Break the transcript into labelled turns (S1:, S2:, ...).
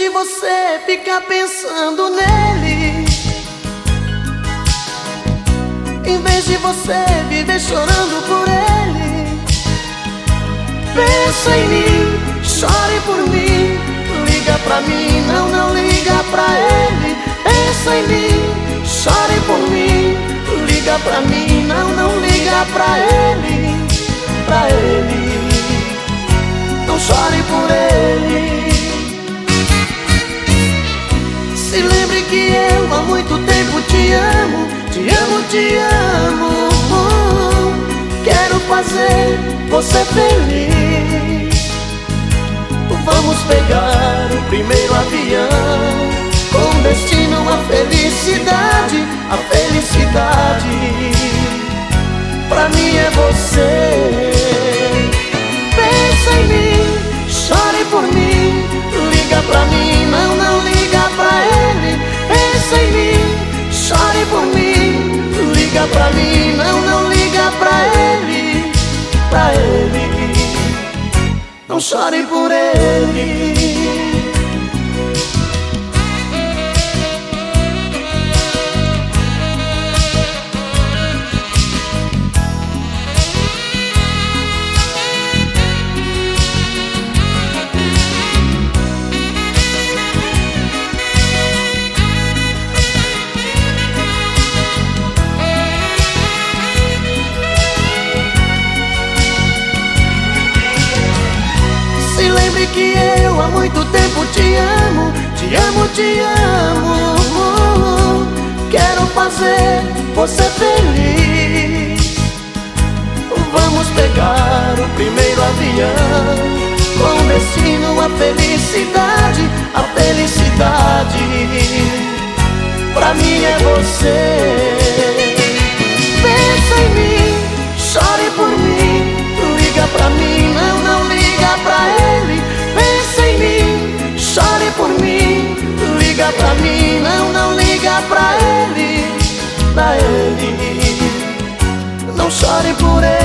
S1: de você ficar pensando nele. Em vez de você viver chorando por ele. Pensa em mim, chore por mim. Liga pra mim, não, não liga pra ele. Pensa em mim, chore por mim. Liga pra mim, não, não liga pra ele Se lembre que eu há muito tempo te amo, te amo, te amo. Quero fazer você feliz. Vamos pegar o primeiro avião com destino à felicidade, a felicidade. Chore por ele. Que eu há muito tempo te amo, te amo, te amo. Quero fazer você feliz. Vamos pegar o primeiro avião com destino à felicidade, a felicidade. Pra mim é você. Pra mim, não, não liga pra ele, pra ele. Não chore por ele.